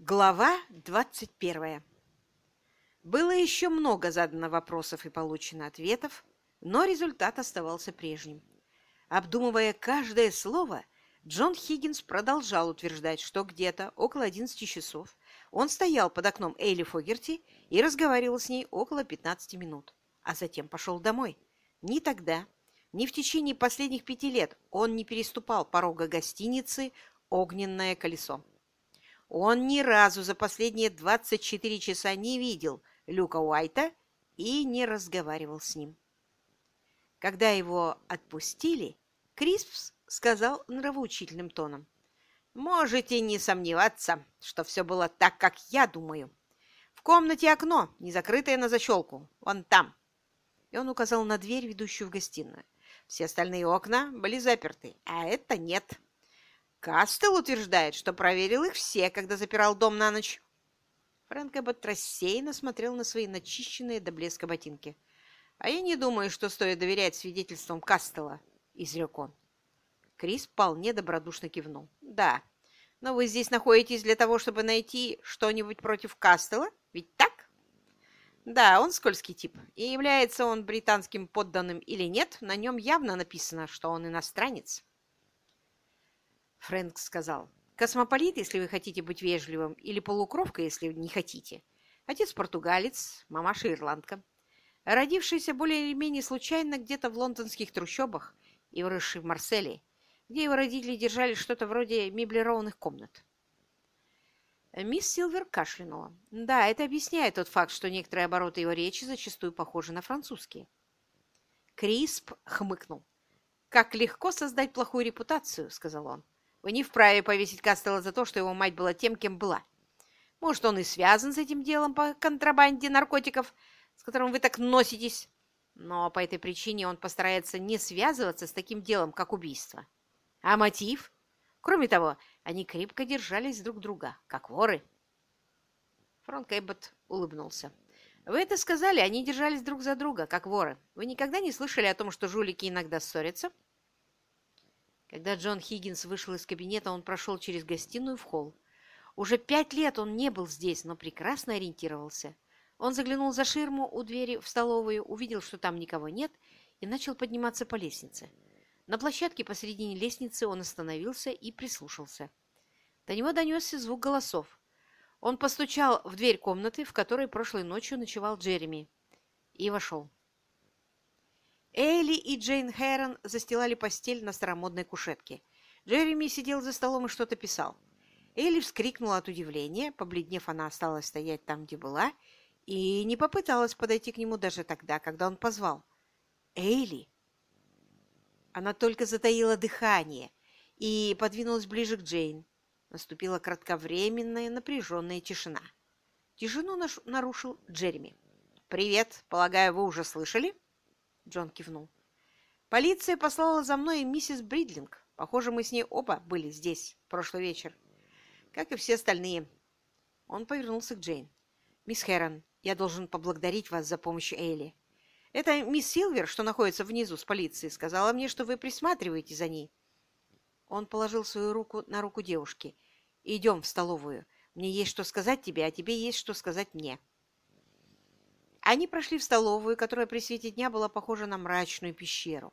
Глава 21. Было еще много задано вопросов и получено ответов, но результат оставался прежним. Обдумывая каждое слово, Джон Хиггинс продолжал утверждать, что где-то около 11 часов он стоял под окном Эйли Фогерти и разговаривал с ней около 15 минут, а затем пошел домой. Ни тогда, ни в течение последних пяти лет он не переступал порога гостиницы «Огненное колесо». Он ни разу за последние 24 часа не видел Люка Уайта и не разговаривал с ним. Когда его отпустили, Криспс сказал нравоучительным тоном. «Можете не сомневаться, что все было так, как я думаю. В комнате окно, не закрытое на защелку, вон там». И он указал на дверь, ведущую в гостиную. Все остальные окна были заперты, а это нет. Кастел утверждает, что проверил их все, когда запирал дом на ночь. Фрэнк Эббот рассеянно смотрел на свои начищенные до блеска ботинки. «А я не думаю, что стоит доверять свидетельствам Кастела», — изрек он. Крис вполне добродушно кивнул. «Да, но вы здесь находитесь для того, чтобы найти что-нибудь против Кастела, ведь так?» «Да, он скользкий тип, и является он британским подданным или нет, на нем явно написано, что он иностранец». Фрэнк сказал. «Космополит, если вы хотите быть вежливым, или полукровка, если не хотите. Отец португалец, мамаша ирландка. Родившийся более или менее случайно где-то в лондонских трущобах и выросший в Марселе, где его родители держали что-то вроде меблированных комнат. Мисс Силвер кашлянула. Да, это объясняет тот факт, что некоторые обороты его речи зачастую похожи на французские. Крисп хмыкнул. «Как легко создать плохую репутацию», — сказал он. Вы не вправе повесить Кастелла за то, что его мать была тем, кем была. Может, он и связан с этим делом по контрабанде наркотиков, с которым вы так носитесь, но по этой причине он постарается не связываться с таким делом, как убийство. А мотив? Кроме того, они крепко держались друг друга, как воры. Фронт Эббот улыбнулся. Вы это сказали, они держались друг за друга, как воры. Вы никогда не слышали о том, что жулики иногда ссорятся? Когда Джон Хиггинс вышел из кабинета, он прошел через гостиную в холл. Уже пять лет он не был здесь, но прекрасно ориентировался. Он заглянул за ширму у двери в столовую, увидел, что там никого нет, и начал подниматься по лестнице. На площадке посредине лестницы он остановился и прислушался. До него донесся звук голосов. Он постучал в дверь комнаты, в которой прошлой ночью ночевал Джереми, и вошел. Элли и Джейн Хэрон застилали постель на старомодной кушетке. Джереми сидел за столом и что-то писал. Элли вскрикнула от удивления, побледнев, она осталась стоять там, где была, и не попыталась подойти к нему даже тогда, когда он позвал. «Эйли!» Она только затаила дыхание и подвинулась ближе к Джейн. Наступила кратковременная напряженная тишина. Тишину нарушил Джереми. «Привет! Полагаю, вы уже слышали?» Джон кивнул. «Полиция послала за мной миссис Бридлинг. Похоже, мы с ней оба были здесь в прошлый вечер. Как и все остальные». Он повернулся к Джейн. «Мисс Хэрон, я должен поблагодарить вас за помощь Эйли. Это мисс Силвер, что находится внизу с полицией, сказала мне, что вы присматриваете за ней». Он положил свою руку на руку девушки. «Идем в столовую. Мне есть что сказать тебе, а тебе есть что сказать мне». Они прошли в столовую, которая при свете дня была похожа на мрачную пещеру.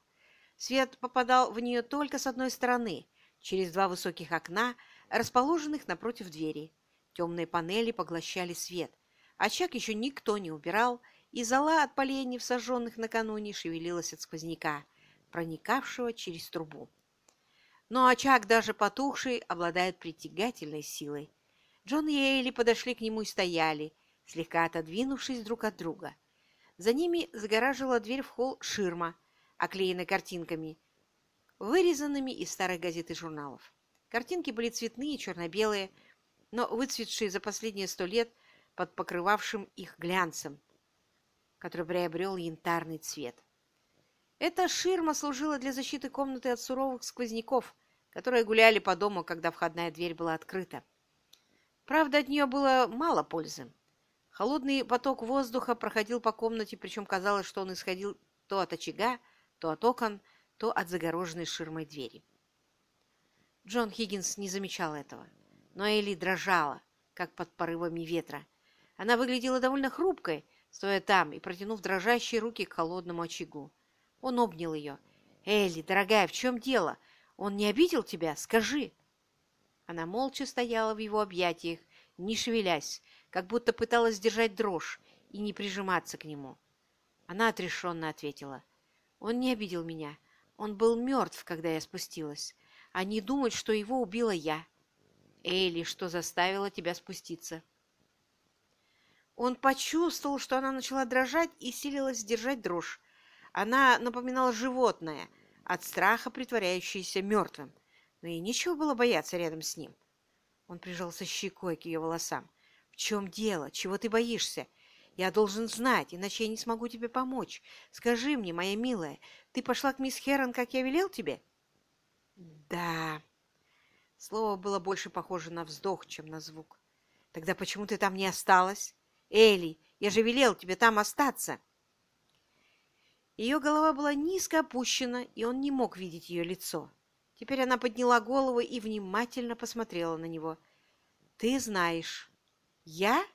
Свет попадал в нее только с одной стороны, через два высоких окна, расположенных напротив двери. Темные панели поглощали свет. Очаг еще никто не убирал, и зола от поленьев, сожженных накануне, шевелилась от сквозняка, проникавшего через трубу. Но очаг, даже потухший, обладает притягательной силой. Джон и Эйли подошли к нему и стояли, слегка отодвинувшись друг от друга. За ними загораживала дверь в холл ширма, оклеенная картинками, вырезанными из старых газет и журналов. Картинки были цветные, черно-белые, но выцветшие за последние сто лет под покрывавшим их глянцем, который приобрел янтарный цвет. Эта ширма служила для защиты комнаты от суровых сквозняков, которые гуляли по дому, когда входная дверь была открыта. Правда, от нее было мало пользы. Холодный поток воздуха проходил по комнате, причем казалось, что он исходил то от очага, то от окон, то от загороженной ширмой двери. Джон Хиггинс не замечал этого, но Элли дрожала, как под порывами ветра. Она выглядела довольно хрупкой, стоя там и протянув дрожащие руки к холодному очагу. Он обнял ее. «Элли, дорогая, в чем дело? Он не обидел тебя? Скажи!» Она молча стояла в его объятиях, не шевелясь, как будто пыталась держать дрожь и не прижиматься к нему. Она отрешенно ответила. «Он не обидел меня. Он был мертв, когда я спустилась. А не думать, что его убила я. Элли, что заставило тебя спуститься?» Он почувствовал, что она начала дрожать и силилась сдержать дрожь. Она напоминала животное, от страха притворяющееся мертвым, но ей нечего было бояться рядом с ним. Он прижался щекой к ее волосам. «В чем дело? Чего ты боишься? Я должен знать, иначе я не смогу тебе помочь. Скажи мне, моя милая, ты пошла к мисс Херон, как я велел тебе?» «Да». Слово было больше похоже на вздох, чем на звук. «Тогда почему ты там не осталась?» Элли, я же велел тебе там остаться!» Ее голова была низко опущена, и он не мог видеть ее лицо. Теперь она подняла голову и внимательно посмотрела на него. «Ты знаешь, я?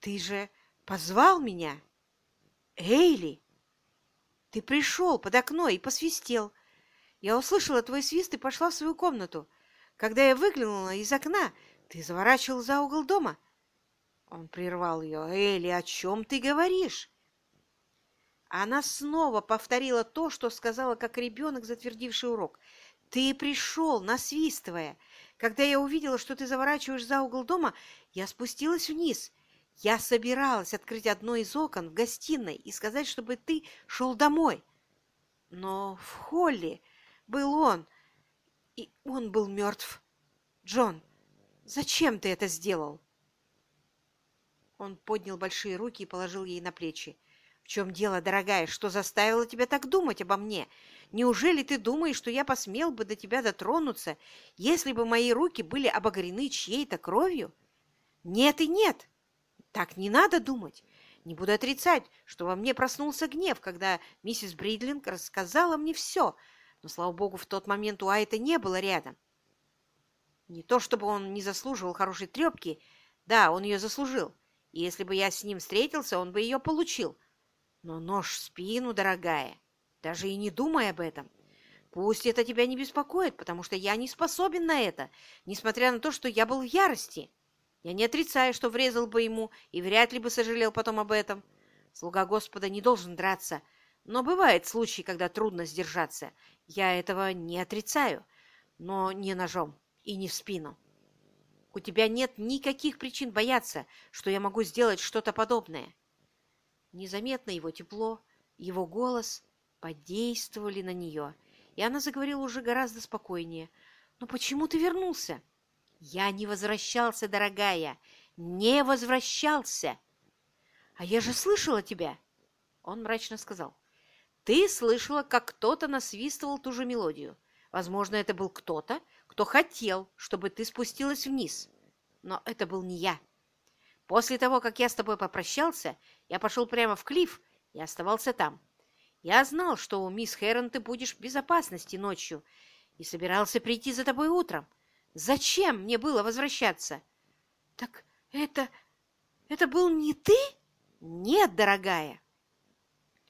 Ты же позвал меня? Эйли! Ты пришел под окно и посвистел. Я услышала твой свист и пошла в свою комнату. Когда я выглянула из окна, ты заворачивал за угол дома. Он прервал ее. «Элли, о чем ты говоришь?» Она снова повторила то, что сказала, как ребенок, затвердивший урок. «Ты пришел, насвистывая. Когда я увидела, что ты заворачиваешь за угол дома, я спустилась вниз. Я собиралась открыть одно из окон в гостиной и сказать, чтобы ты шел домой. Но в холле был он, и он был мертв. Джон, зачем ты это сделал?» Он поднял большие руки и положил ей на плечи. «В чем дело, дорогая? Что заставило тебя так думать обо мне? Неужели ты думаешь, что я посмел бы до тебя дотронуться, если бы мои руки были обогрены чьей-то кровью? Нет и нет! Так не надо думать. Не буду отрицать, что во мне проснулся гнев, когда миссис Бридлинг рассказала мне все, но, слава богу, в тот момент у Айта не было рядом. Не то чтобы он не заслуживал хорошей трепки, да, он ее заслужил, и если бы я с ним встретился, он бы ее получил. Но нож в спину, дорогая, даже и не думай об этом. Пусть это тебя не беспокоит, потому что я не способен на это, несмотря на то, что я был в ярости. Я не отрицаю, что врезал бы ему и вряд ли бы сожалел потом об этом. Слуга Господа не должен драться, но бывают случаи, когда трудно сдержаться. Я этого не отрицаю, но не ножом и не в спину. У тебя нет никаких причин бояться, что я могу сделать что-то подобное. Незаметно его тепло, его голос подействовали на нее, и она заговорила уже гораздо спокойнее. «Но почему ты вернулся?» «Я не возвращался, дорогая, не возвращался!» «А я же слышала тебя!» Он мрачно сказал. «Ты слышала, как кто-то насвистывал ту же мелодию. Возможно, это был кто-то, кто хотел, чтобы ты спустилась вниз. Но это был не я. После того, как я с тобой попрощался, я пошел прямо в клифф и оставался там. Я знал, что у мисс Хэрон ты будешь в безопасности ночью и собирался прийти за тобой утром. Зачем мне было возвращаться? Так это... это был не ты? Нет, дорогая.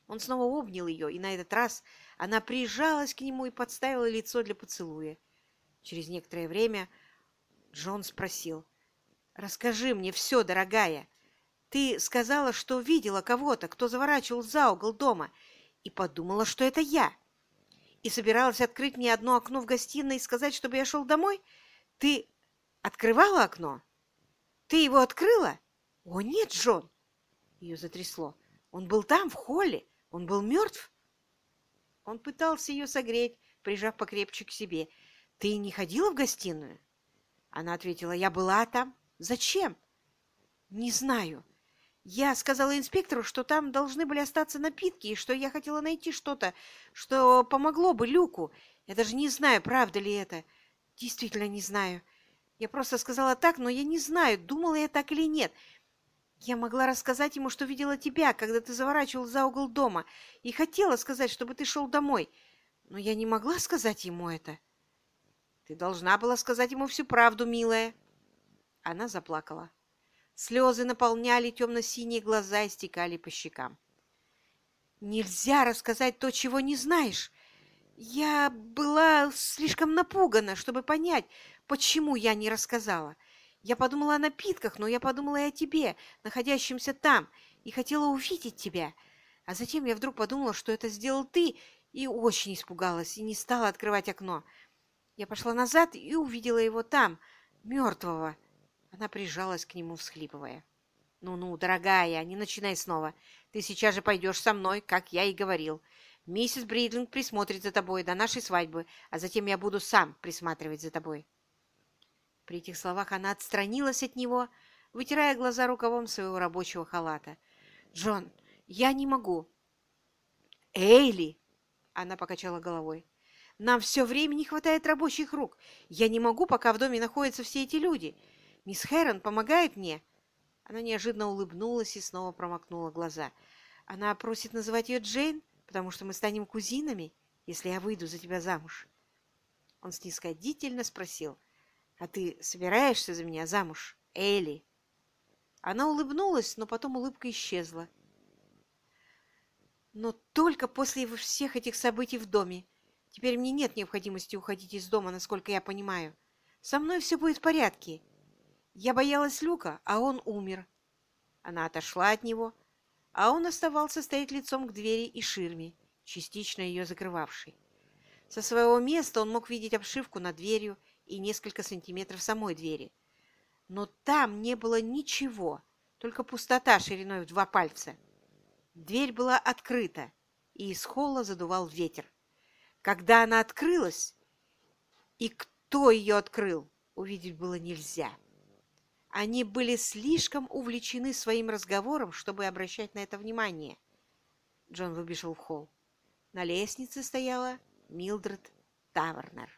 Он снова обнял ее, и на этот раз она прижалась к нему и подставила лицо для поцелуя. Через некоторое время Джон спросил, «Расскажи мне все, дорогая. Ты сказала, что видела кого-то, кто заворачивал за угол дома, и подумала, что это я. И собиралась открыть мне одно окно в гостиной и сказать, чтобы я шел домой? Ты открывала окно? Ты его открыла? О, нет, Джон!» Ее затрясло. «Он был там, в холле. Он был мертв?» Он пытался ее согреть, прижав покрепче к себе. «Ты не ходила в гостиную?» Она ответила, «Я была там. Зачем?» «Не знаю. Я сказала инспектору, что там должны были остаться напитки, и что я хотела найти что-то, что помогло бы Люку. Я даже не знаю, правда ли это. Действительно не знаю. Я просто сказала так, но я не знаю, думала я так или нет. Я могла рассказать ему, что видела тебя, когда ты заворачивал за угол дома, и хотела сказать, чтобы ты шел домой, но я не могла сказать ему это. Ты должна была сказать ему всю правду, милая. Она заплакала. Слезы наполняли темно-синие глаза и стекали по щекам. «Нельзя рассказать то, чего не знаешь. Я была слишком напугана, чтобы понять, почему я не рассказала. Я подумала о напитках, но я подумала и о тебе, находящемся там, и хотела увидеть тебя. А затем я вдруг подумала, что это сделал ты, и очень испугалась, и не стала открывать окно. Я пошла назад и увидела его там, мертвого. Она прижалась к нему, всхлипывая. «Ну-ну, дорогая, не начинай снова. Ты сейчас же пойдешь со мной, как я и говорил. Миссис Бридлинг присмотрит за тобой до нашей свадьбы, а затем я буду сам присматривать за тобой». При этих словах она отстранилась от него, вытирая глаза рукавом своего рабочего халата. «Джон, я не могу». «Эйли!» — она покачала головой. Нам все время не хватает рабочих рук. Я не могу, пока в доме находятся все эти люди. Мисс Хэрон помогает мне». Она неожиданно улыбнулась и снова промокнула глаза. «Она просит называть ее Джейн, потому что мы станем кузинами, если я выйду за тебя замуж». Он снисходительно спросил, «А ты собираешься за меня замуж, Элли?» Она улыбнулась, но потом улыбка исчезла. «Но только после всех этих событий в доме. Теперь мне нет необходимости уходить из дома, насколько я понимаю. Со мной все будет в порядке. Я боялась Люка, а он умер. Она отошла от него, а он оставался стоять лицом к двери и ширме, частично ее закрывавшей. Со своего места он мог видеть обшивку над дверью и несколько сантиметров самой двери. Но там не было ничего, только пустота шириной в два пальца. Дверь была открыта, и из холла задувал ветер. Когда она открылась, и кто ее открыл, увидеть было нельзя. Они были слишком увлечены своим разговором, чтобы обращать на это внимание. Джон выбежал в холл. На лестнице стояла Милдред Тавернер.